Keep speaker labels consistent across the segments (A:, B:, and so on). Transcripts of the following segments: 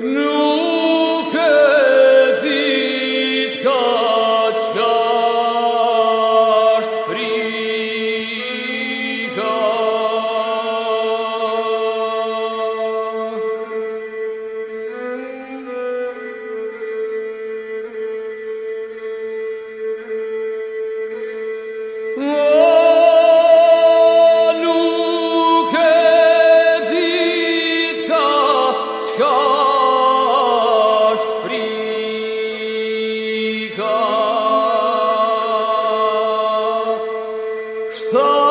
A: No. Whoa!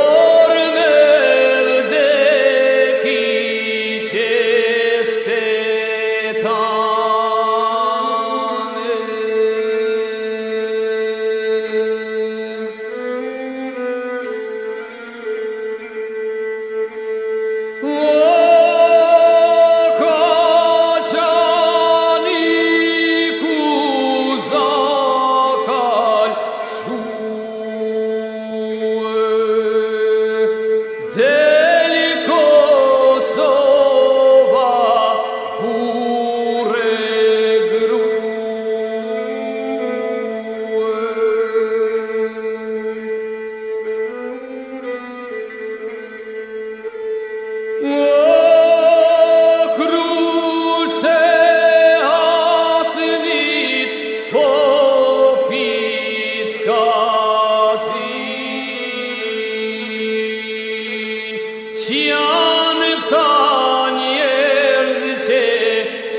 A: Oh.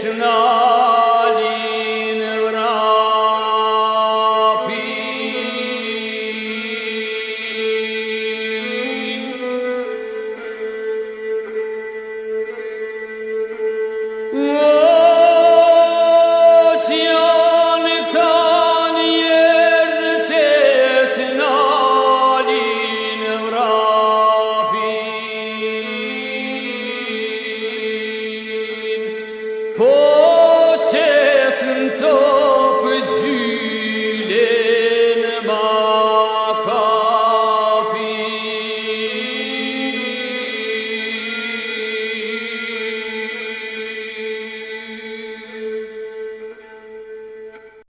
A: Krishna. Pull!